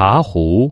茶壶。